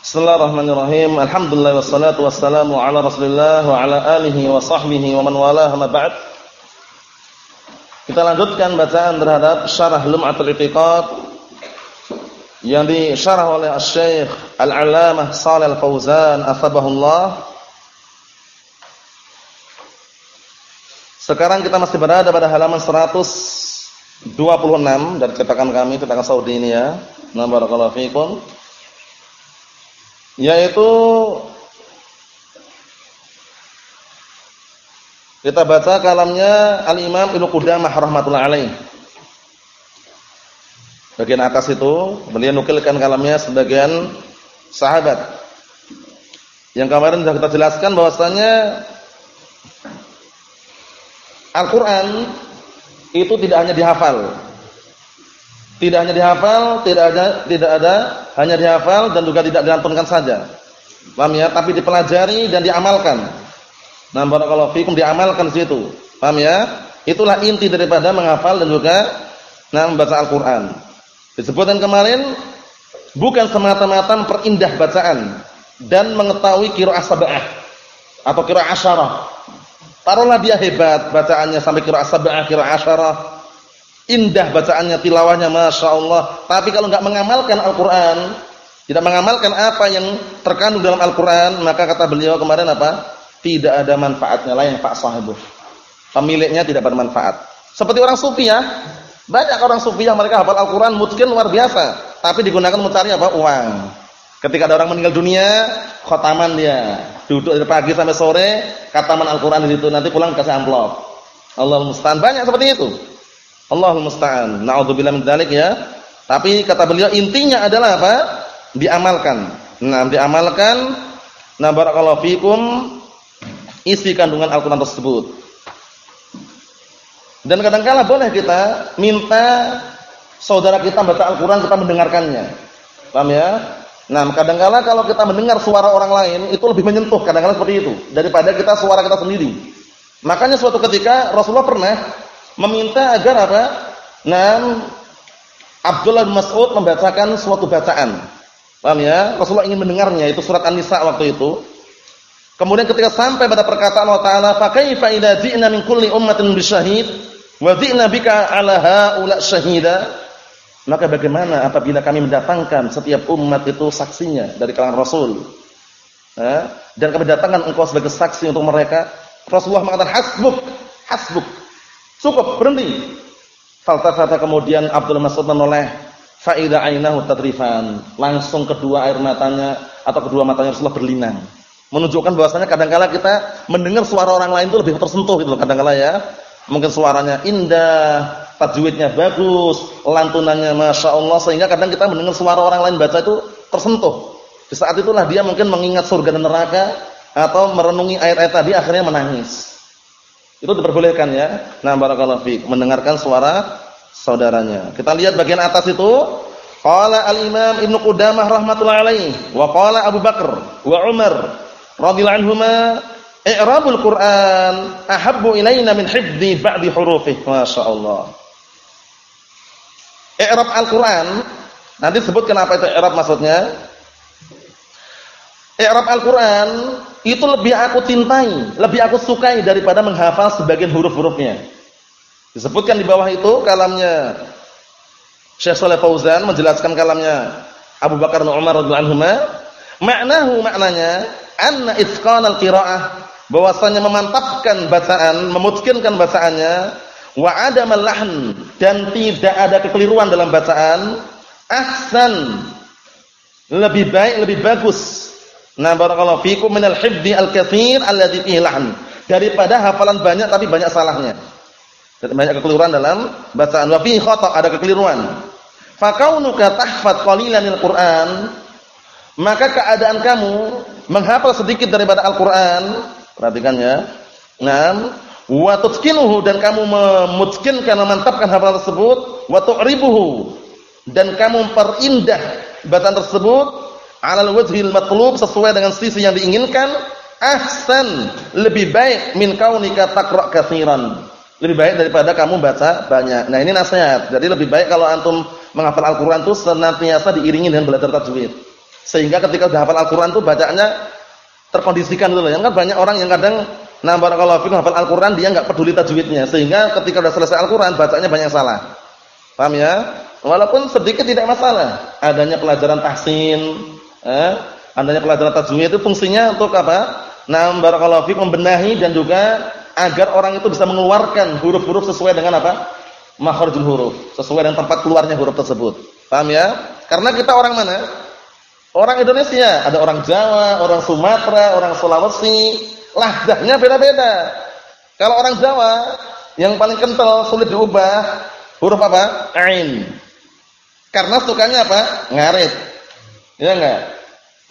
Bismillahirrahmanirrahim. Alhamdulillah wassalatu wassalamu ala Rasulillah wa ala alihi wa sahbihi wa man walah ma ba'd. Kita lanjutkan bacaan terhadap Syarah Lum'atul I'tiqad yang disyarah oleh Asy-Syaikh Al-'Allamah Shalal Fauzan atsabahullah. Sekarang kita masih berada pada halaman 126 dari cetakan kami, cetakan Saudi ini ya. Nah, barakallahu fikum yaitu kita baca kalamnya Al-Imam Ibnu Qudamah rahmatullah alaih. Bagian atas itu beliau nukilkan kalamnya sebagian sahabat. Yang kemarin sudah kita jelaskan bahwasanya Al-Qur'an itu tidak hanya dihafal. Tidak hanya dihafal, tidak ada tidak ada hanya dihafal dan juga tidak dilantunkan saja. Paham ya? Tapi dipelajari dan diamalkan. Nah, barakallahu fikum diamalkan di situ. Paham ya? Itulah inti daripada menghafal dan juga nah membaca Al-Qur'an. Disebutkan kemarin bukan semata-mata memperindah bacaan dan mengetahui qiraah sab'ah atau qiraah asyarah. Taruhlah dia hebat bacaannya sampai qiraah sab'ah, qiraah asyarah, indah bacaannya, tilawahnya, masya Allah. Tapi kalau nggak mengamalkan Al-Quran, tidak mengamalkan apa yang terkandung dalam Al-Quran, maka kata beliau kemarin apa? Tidak ada manfaatnya lah yang pak sahibuh. Pemiliknya tidak bermanfaat. Seperti orang sufi ya, banyak orang sufi yang mereka hafal Al-Quran, mungkin luar biasa, tapi digunakan mencari apa? Uang. Ketika ada orang meninggal dunia, khotaman dia, duduk dari pagi sampai sore, kataman Al-Quran di situ, nanti pulang kasih amplop. Allah musta'an banyak seperti itu. Allahul musta'an. Nauzubillah min dzalik ya. Tapi kata beliau intinya adalah apa? Diamalkan. Nah, diamalkan. Nah, barakallahu fikum isi kandungan Al-Qur'an tersebut. Dan kadang-kala boleh kita minta saudara kita baca Al-Qur'an kita mendengarkannya. Paham ya? Nah, kadang-kala kalau kita mendengar suara orang lain itu lebih menyentuh kadang-kala seperti itu daripada kita suara kita sendiri. Makanya suatu ketika Rasulullah pernah meminta agar apa? Nam Abdullah bin Mas'ud membacakan suatu bacaan. Paham ya? Rasulullah ingin mendengarnya itu surat An-Nisa waktu itu. Kemudian ketika sampai pada perkataan Allah Taala, "Fa kaifa idza ji'na min kulli ummatin bisyahid wa ji'na bika 'ala haula syahida?" Maka bagaimana apabila kami mendatangkan setiap umat itu saksinya dari kalangan Rasul? Dan kami datangkan engkau sebagai saksi untuk mereka. Rasulullah mengatakan, "Hasbuk, hasbuk." Cukup, berhenti. Faltafata kemudian Abdul Mas'ud menoleh. Fa'idha ainahu tadrifan. Langsung kedua air matanya atau kedua matanya Rasulullah berlinang. Menunjukkan bahwasanya kadang-kala kita mendengar suara orang lain itu lebih tersentuh gitu kadang-kala ya. Mungkin suaranya indah, tajwidnya bagus, lantunannya Masya Allah sehingga kadang kita mendengar suara orang lain baca itu tersentuh. Di saat itulah dia mungkin mengingat surga dan neraka atau merenungi ayat-ayat tadi akhirnya menangis. Itu diperbolehkan ya. Nah, barakallahu fiik, mendengarkan suara saudaranya. Kita lihat bagian atas itu. Qala al-Imam Ibnu Qudamah rahimatullah alaihi wa qala Abu Bakar wa Umar radhiyallahu anhuma i'rabul Qur'an ahabbu ilaina min hifdzi ba'di hurufih. Masyaallah. I'rab Al-Qur'an nanti sebutkan apa itu i'rab maksudnya. I'rab Al-Qur'an itu lebih aku cintai, lebih aku sukai daripada menghafal sebagian huruf-hurufnya. Disebutkan di bawah itu kalamnya Syekh Saleh Fauzan menjelaskan kalamnya Abu Bakar dan Umar radhiyallahu anhuma, maknahu maknanya anna itqan al-qiraah bahwasanya memantapkan bacaan, memutkinkan bacaannya wa adam lahn dan tidak ada kekeliruan dalam bacaan ahsan lebih baik, lebih bagus Nah, barakallahu fikum minal hifdzi al-katsir alladzi fihi. Daripada hafalan banyak tapi banyak salahnya. Banyak kekeliruan dalam bacaan. Wa fihi khata' ada kekeliruan. Fa kaunuka tahfadz qalilanil Qur'an, maka keadaan kamu menghafal sedikit daripada Al-Qur'an, perhatikan ya. Naam, wa tutqinuhu dan kamu memutskinkan memantapkan hafalan tersebut, wa tu'ribuhu dan kamu memperindah bacaan tersebut alal wajhil matlub sesuai dengan sisi yang diinginkan ahsan lebih baik min kaunika taqra katsiran lebih baik daripada kamu baca banyak nah ini nasihat jadi lebih baik kalau antum menghafal Al-Qur'an itu senantiasa diiringi dengan belajar tajwid Sehingga ketika sudah hafal Al-Qur'an tuh bacaannya terkondisikan dulu. Yang kan banyak orang yang kadang nah barakallahu fikum hafal Al-Qur'an dia enggak peduli tajwidnya sehingga ketika sudah selesai Al-Qur'an bacanya banyak salah. Paham ya? Walaupun sedikit tidak masalah. Adanya pelajaran tahsin, eh, adanya pelajaran tajwid itu fungsinya untuk apa? Nah, barakallahu fikum membenahi dan juga agar orang itu bisa mengeluarkan huruf-huruf sesuai dengan apa? Makharijul huruf, sesuai dengan tempat keluarnya huruf tersebut. Paham ya? Karena kita orang mana? Orang Indonesia, ada orang Jawa, orang Sumatera, orang Sulawesi, lahdahnya beda-beda. Kalau orang Jawa, yang paling kental sulit diubah huruf apa? Ain. Karena sukanya apa? Ngarit. Ya enggak?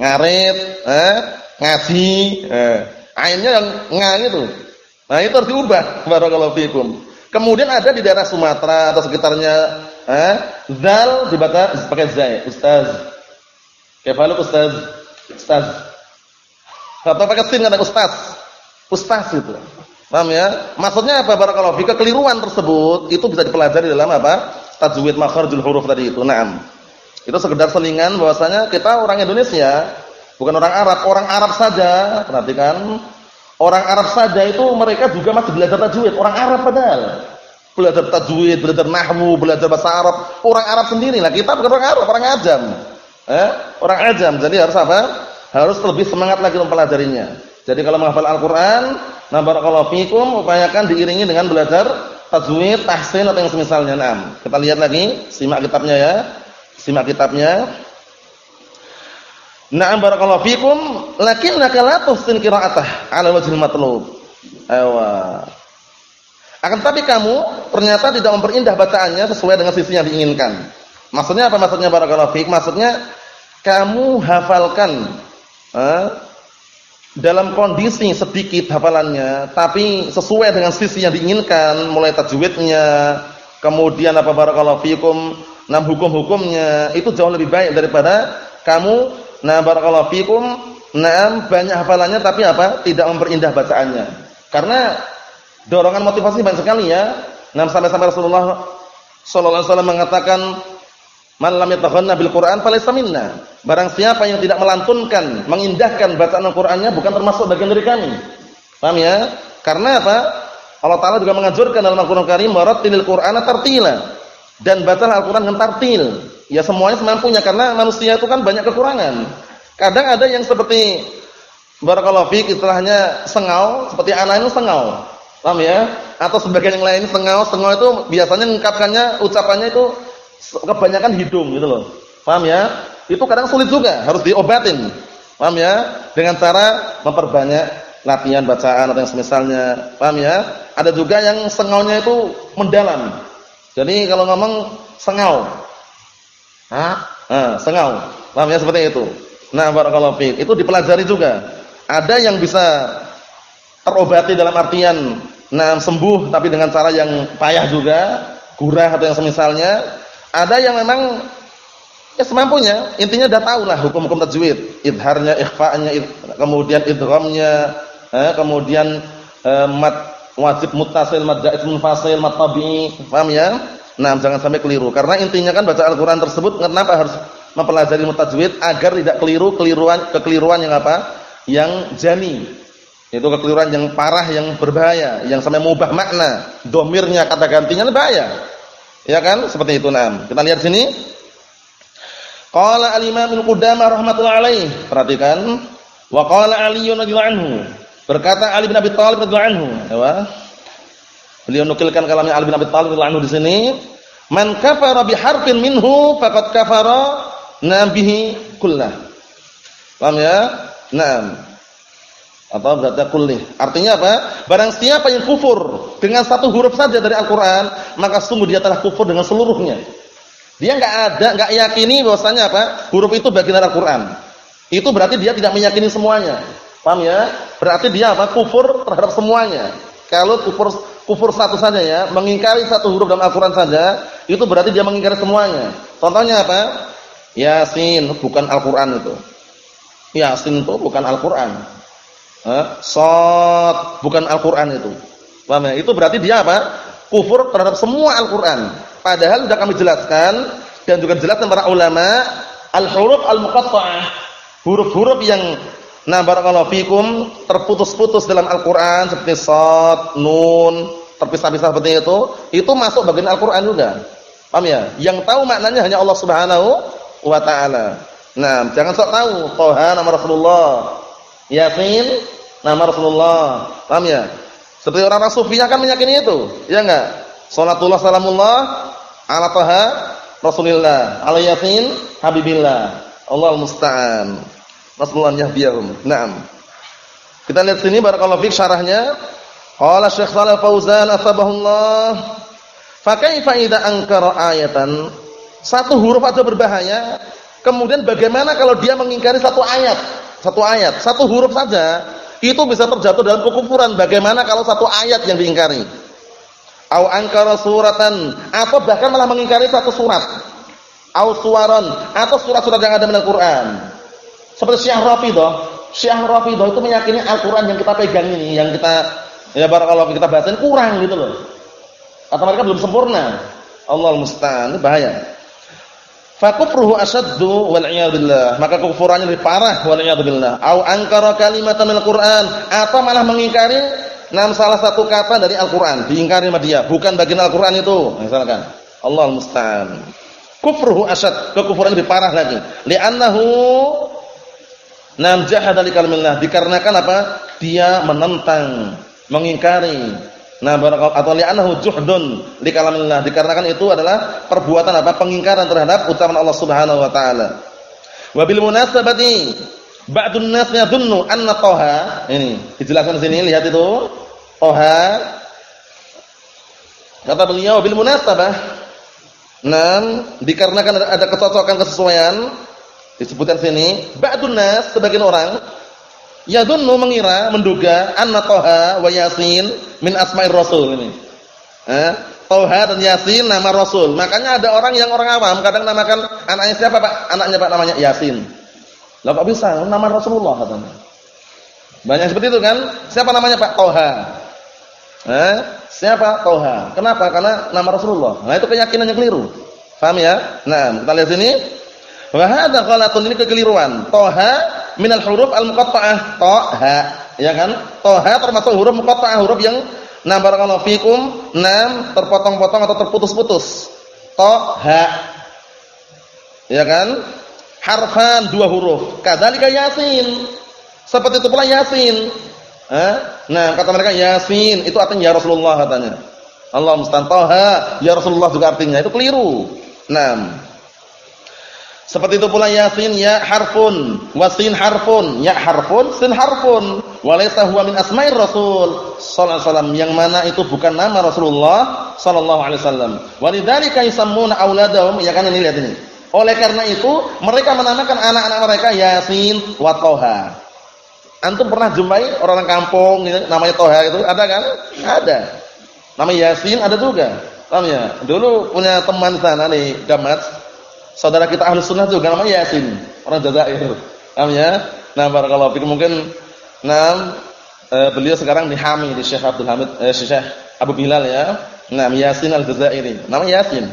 Ngarit, eh, ngaji, eh. Ainnya yang nga itu. Nah, itu harus diubah. Barakallahu fikum. Kemudian ada di daerah Sumatera atau sekitarnya, eh, zal dibaca pakai zai, ustaz. Kefaluk Ustaz? Ustaz. Atau pakai sin kata Ustaz. Ustaz itu. Paham ya? Maksudnya apa barakallahu fi kekeliruan tersebut itu bisa dipelajari dalam apa? Tajwid makharijul huruf tadi itu. Naam. Itu sekedar selingan bahwasanya kita orang Indonesia, bukan orang Arab, orang Arab saja. Perhatikan, orang Arab saja itu mereka juga masih belajar tajwid, orang Arab padahal. Belajar tajwid, belajar nahwu, belajar bahasa Arab, orang Arab sendiri. Nah, kita bukan orang Arab, orang Ajam eh, orang ajam. Jadi harus apa? Harus lebih semangat lagi mempelajarinya. Jadi kalau menghafal Al-Qur'an, na barakallahu fikum upayakan diiringi dengan belajar tajwid, tahsin atau yang semisalnya. Naam. Kita lihat lagi, simak kitabnya ya. Simak kitabnya. Na'am barakallahu fikum, lakinnaka la tuhsin qira'atah 'ala wajhil matlub. Ewa. Akan tapi kamu ternyata tidak memperindah bacaannya sesuai dengan sisi yang diinginkan. Maksudnya apa maksudnya barakallahu fiik? Maksudnya kamu hafalkan eh, dalam kondisi sedikit hafalannya, tapi sesuai dengan sisi yang diinginkan, mulai tajwidnya, kemudian apa barakallahu fikum, enam hukum-hukumnya, itu jauh lebih baik daripada kamu nah barakallahu fikum, enam banyak hafalannya tapi apa? tidak memperindah bacaannya. Karena dorongan motivasi banyak sekali ya. Nah sampai-sampai Rasulullah sallallahu alaihi wasallam mengatakan Man lam yataghanna bil Qur'an falaysa minna. Barang siapa yang tidak melantunkan, mengindahkan bacaan Al-Qur'annya bukan termasuk bagian dari kami. Paham ya? Karena apa? Allah Taala juga menganjurkan dalam Al-Qur'an Karim warattilil Qur'ana tartila. Dan bacalah Al-Qur'an dengan tartil. Ya semuanya semampunya karena manusia itu kan banyak kekurangan. Kadang ada yang seperti barakallahu istilahnya sengau, seperti anak itu sengau. Paham ya? Atau sebagian yang lain sengau, sengau itu biasanya mengungkapkannya ucapannya itu kebanyakan hidung gitu loh. Paham ya? Itu kadang sulit juga, harus diobatin. Paham ya? Dengan cara memperbanyak latihan bacaan atau yang semisalnya. Paham ya? Ada juga yang sengaunya itu mendalam. Jadi kalau ngomong sengau. Hah? Nah, sengau. Paham ya seperti itu. Nah, barakallahu fiik. Itu dipelajari juga. Ada yang bisa terobati dalam artian nah sembuh tapi dengan cara yang payah juga, gurah atau yang semisalnya. Ada yang memang ya semampunya, intinya udah tahu lah hukum-hukum tajwid, idharnya, ikhfa'nya, kemudian idghamnya, eh, kemudian eh, mat wajib muttasil, mad jaiz munfasil, mat tabi'i, paham ya? Nah, jangan sampai keliru karena intinya kan baca Al-Qur'an tersebut kenapa harus mempelajari mutajwid agar tidak keliru keliruan kekeliruan yang apa? Yang jani. Itu kekeliruan yang parah yang berbahaya, yang sampai mengubah makna, domirnya kata gantinya bahaya. Ya kan? Seperti itu nam. Kita lihat sini. Qala al-Imam Al-Qudamah rahimatullah. Perhatikan. Wa qala Ali radhiyallahu. Berkata Ali bin Abi Thalib radhiyallahu anhu, ya. Beliau nukilkan kalamnya Ali bin Abi Thalib radhiyallahu anhu di sini, "Man kafara bi harfin minhu faqad kafara nabihi kullah." Paham ya? Naam atau berarti kullih. Artinya apa? Barang siapa yang kufur dengan satu huruf saja dari Al-Qur'an, maka sungguh dia telah kufur dengan seluruhnya. Dia enggak ada, enggak yakini bahwasanya apa? Huruf itu bagian dari Al-Qur'an. Itu berarti dia tidak meyakini semuanya. Paham ya? Berarti dia apa? Kufur terhadap semuanya. Kalau kufur kufur satu saja ya, mengingkari satu huruf dalam Al-Qur'an saja, itu berarti dia mengingkari semuanya. Contohnya apa? Yasin bukan Al-Qur'an itu. Yasin itu bukan Al-Qur'an. Sot bukan Al-Qur'an itu. Paham ya? Itu berarti dia apa? Kufur terhadap semua Al-Qur'an. Padahal sudah kami jelaskan dan juga jelaskan para ulama al-huruf al-muqatta'ah huruf-huruf yang nah barakallahu fikum terputus-putus dalam Al-Qur'an seperti shad, nun, terpisah-pisah seperti itu, itu masuk bagian Al-Qur'an juga. Paham ya? Yang tahu maknanya hanya Allah Subhanahu wa taala. Nah, jangan sok tahu Toha nama Rasulullah. Yasin nama Rasulullah. Paham ya? Seperti orang-orang sufi akan meyakini itu, ya enggak? Salatullah salamullah ala Toha Rasulillah, ala Yasin Habibillah. Allah musta'an. Rasulullah yahdihum. Naam. Kita lihat sini barakallahu fik syarahnya. Qala Syekh Shalal Fauzan atsabahullah Fakaifa idza ankara ayatan? Satu huruf aja berbahaya. Kemudian bagaimana kalau dia mengingkari satu ayat? Satu ayat, satu huruf saja itu bisa terjatuh dalam kekufuran. Bagaimana kalau satu ayat yang diingkari? Au angkara suratan atau bahkan malah mengingkari satu surat. Au suwaron atau surat-surat yang ada dalam Al-Qur'an. Seperti Syekh Rafidah. Syekh Rafidah itu meyakini Al-Qur'an yang kita pegang ini, yang kita ya barakallahu kita bahasin kurang gitu loh. Atau mereka belum sempurna. Allah musta'an, bahaya. Fakufruhu asaddu wal billah. Maka kekufurannya lebih parah wal billah. Au angkara kalimatan minal Qur'an atau malah mengingkari nam salah satu kata dari Al-Qur'an, diingkari sama dia, bukan bagian Al-Qur'an itu. Misalkan. Allah musta'an. Kufruhu asad, kekufuran lebih parah lagi. Li'annahu nam jahada li kalimillah, dikarenakan apa? Dia menentang, mengingkari. Nah, atau li'annahu juhdun li kalamillah dikarenakan itu adalah perbuatan apa? pengingkaran terhadap ucapan Allah Subhanahu wa taala. Wa bil munasabati ba'dun nas yadhunnu anna Toha. Ini dijelaskan di sini lihat itu. Toha. Kata beliau bil munasabah. Nah, dikarenakan ada kecocokan kesesuaian disebutkan sini ba'dun nas sebagian orang Yadunnu mengira, menduga anna Toha wa Yasin min asma'ir Rasul ini. Eh, Toha dan Yasin nama Rasul. Makanya ada orang yang orang awam kadang namakan anaknya siapa Pak? Anaknya Pak namanya Yasin. Lah kok bisa? Nama Rasulullah katanya. Banyak seperti itu kan? Siapa namanya Pak Toha? Eh, siapa Toha? Kenapa? Karena nama Rasulullah. Nah, itu keyakinan yang keliru. Paham ya? Nah, kita lihat sini. Wa hadza ghalatun ini kekeliruan. Toha minal huruf al-muqatta'ah. Toha, ya kan? Toha termasuk huruf muqatta'ah, huruf yang nah barakallahu fikum, nam terpotong-potong atau terputus-putus. Toha. Ya kan? Harfan dua huruf. Kadzalika Yasin. Seperti itu pula Yasin. Eh? Nah, kata mereka Yasin itu artinya ya Rasulullah katanya. Allah mustantaha ya Rasulullah juga artinya. Itu keliru. Nah, seperti itu pula yasin ya harfun, wasin harfun, ya harfun, sin harfun. Walaysa huwa min asma'ir Rasul sallallahu alaihi wasallam yang mana itu bukan nama Rasulullah sallallahu alaihi wasallam. Walidzalika yusammuna auladahum ya kan ini lihat ini. Oleh karena itu mereka menamakan anak-anak mereka Yasin wa Toha. Antum pernah jumpai orang kampung gitu, namanya Toha itu ada kan? Ada. Nama Yasin ada juga. Paham ya? Dulu punya teman sana nih, Gamat saudara kita ahli sunnah juga namanya Yasin, orang Jazair. Paham ya? Nah, barakallahu fikum mungkin nah beliau sekarang di Hami di Syekh Abdul Hamid eh, Syekh Abu Bilal ya. Nah, Yasin Al-Jazairi. Namanya Yasin.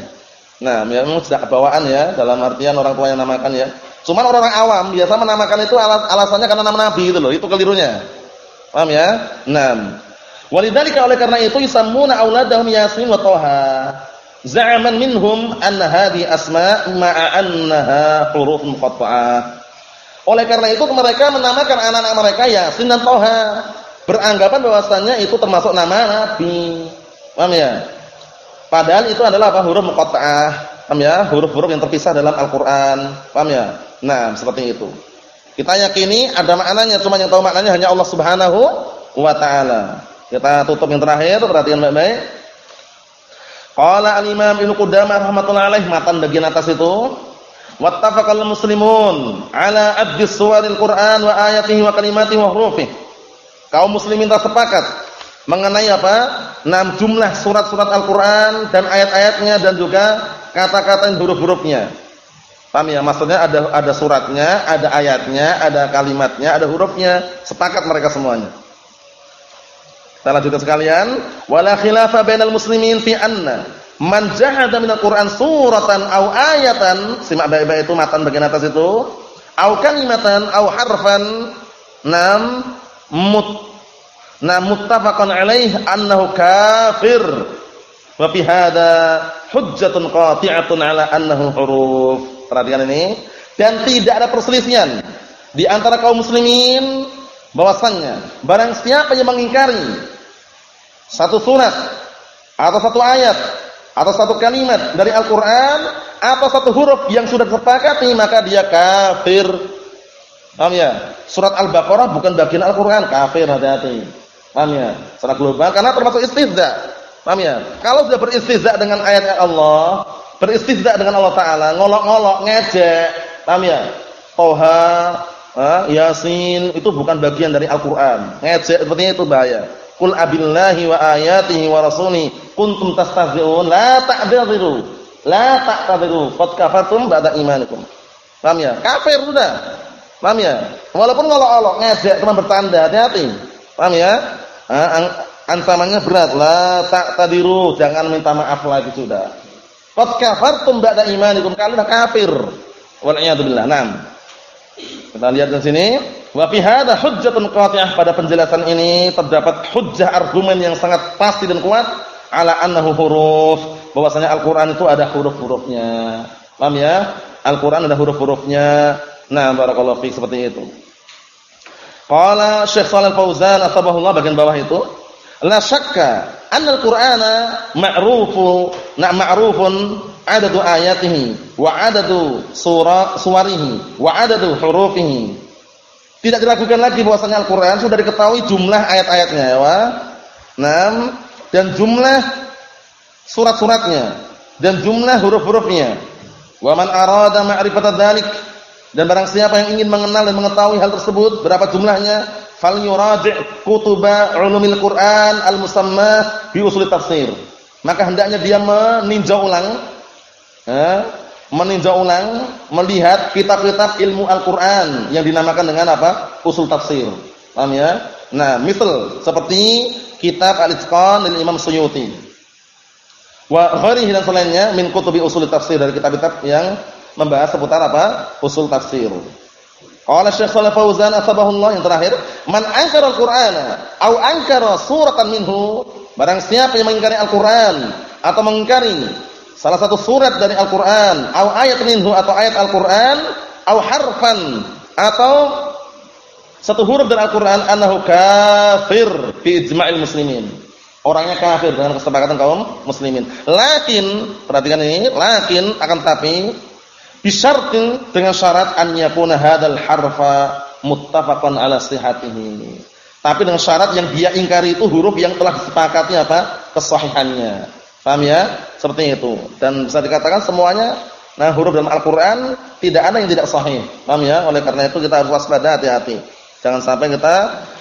Nah, memang sudah kebawaan ya dalam artian orang tua yang namakan ya. Cuman orang awam biasa menamakan itu alas alasannya karena nama nabi itu loh, itu kelirunya. Paham ya? Nah, walidzalika oleh karena itu yusammuna auladahum Yasin wa Thaha. Za'aman minhum anna hadhi asma' ma'a annaha huruf muqatta'ah. Oleh karena itu mereka menamakan anak-anak mereka Yasin dan Toha. Beranggapan bahwasannya itu termasuk nama Nabi. Paham ya? Padahal itu adalah apa? Huruf muqatta'ah. Paham ya? Huruf-huruf yang terpisah dalam Al-Qur'an. Paham ya? Nah, seperti itu. Kita yakini ada maknanya, cuma yang tahu maknanya hanya Allah Subhanahu wa taala. Kita tutup yang terakhir, perhatikan baik-baik. Qala al-Imam Ibnu Qudamah rahimatullah alaih matan bagian atas itu wattafaqal muslimun ala addi suwaril Qur'an wa ayatihi wa kalimatihi wa hurufihi. Kaum muslimin telah sepakat mengenai apa? Enam jumlah surat-surat Al-Qur'an dan ayat-ayatnya dan juga kata-kata dan huruf-hurufnya. Paham ya? Maksudnya ada ada suratnya, ada ayatnya, ada kalimatnya, ada hurufnya. Sepakat mereka semuanya. Kita lanjutkan sekalian, wala khilafa bainal muslimin fi anna man jahada minal Qur'an suratan aw ayatan, simak baik-baik itu matan bagian atas itu, au kalimatan au harfan. Nam mut nam muttafaqan alaih annahu kafir. Wa fi hadha hujjatun qati'atun ala annahu huruf. Perhatikan ini. Dan tidak ada perselisihan di antara kaum muslimin bahwasannya barang siapa yang mengingkari satu surat atau satu ayat atau satu kalimat dari Al-Qur'an atau satu huruf yang sudah disepakati maka dia kafir. Paham ya? Surat Al-Baqarah bukan bagian Al-Qur'an, kafir hati-hati. Paham ya? Secara global karena termasuk istihza. Paham ya? Kalau sudah beristihza dengan ayat Allah, beristihza dengan Allah taala, ngolok-ngolok, ngejek, paham ya? Toha, Yasin itu bukan bagian dari Al-Qur'an. Ngejek seperti itu bahaya. Qul abillahi wa ayatihi wa rasuli kuntum tastahzi'un la ta'dziru La ta'tadiru qad kafartum ba'da imanikum. Paham ya? Kafir sudah. Paham ya? Walaupun ngolok-olok ngejek cuma bertanda, hati-hati. Paham ya? Ancamannya berat. La ta'tadiru, jangan minta maaf lagi sudah. Qad kafartum ba'da imanikum. Kalian kafir. Wal iyad billah. Naam. Kita lihat di sini, wa fi hadha hujjatun qati'ah pada penjelasan ini terdapat hujjah argumen yang sangat pasti dan kuat ala annahu huruf bahwasanya Al-Qur'an itu ada huruf-hurufnya. Paham ya? Al-Qur'an ada huruf-hurufnya. Nah, barakallahu fiik seperti itu. Qala Syekh Shalal Fauzan asbahullah bagian bawah itu, la syakka anna al-Qur'ana ma'rufu na ma'rufun adadu ayatihi wa adadu surah suwarihi wa adadu hurufihi. Tidak diragukan lagi bahwasanya Al-Qur'an sudah diketahui jumlah ayat-ayatnya ya, wa. Naam dan jumlah surat-suratnya dan jumlah huruf-hurufnya. Wa man arada ma'rifata dzalik dan barang siapa yang ingin mengenal dan mengetahui hal tersebut berapa jumlahnya falyuraji' kutuba ulumil Qur'an al-musamma bi usul tafsir. Maka hendaknya dia meninjau ulang eh, meninjau ulang melihat kitab-kitab ilmu Al-Qur'an yang dinamakan dengan apa? usul tafsir. Paham ya? Nah, misal seperti kitab Al-Itqan dari Imam Suyuti. Wa ghairihi dan selainnya min kutubi usul tafsir dari kitab-kitab yang membahas seputar apa? usul tafsir. Qala Syekh Shalih Fauzan asbahullah yang terakhir, man ankara al-Qur'ana aw ankara suratan minhu, barang siapa yang mengingkari Al-Qur'an atau mengingkari salah satu surat dari Al-Qur'an, aw ayat minhu atau ayat Al-Qur'an, aw harfan atau satu huruf dari Al-Qur'an annahu kafir fi ijma'il muslimin. Orangnya kafir dengan kesepakatan kaum muslimin. Lakin, perhatikan ini, lakin akan tapi bisyartin dengan syarat an yakuna hadzal harfa muttafaqan ala sihhatihi. Tapi dengan syarat yang dia ingkari itu huruf yang telah disepakati apa? kesahihannya. Paham ya? Seperti itu. Dan bisa dikatakan semuanya nah huruf dalam Al-Qur'an tidak ada yang tidak sahih. Paham ya? Oleh karena itu kita harus waspada hati-hati. Jangan sampai kita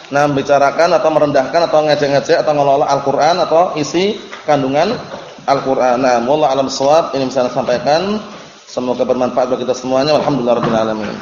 nah bicarakan atau merendahkan atau ngejek-ngejek atau ngelola Al-Qur'an atau isi kandungan Al-Qur'an. Nah, wallahu alam shawab ini bisa saya sampaikan. Semoga bermanfaat bagi kita semuanya. Alhamdulillahirabbil alamin.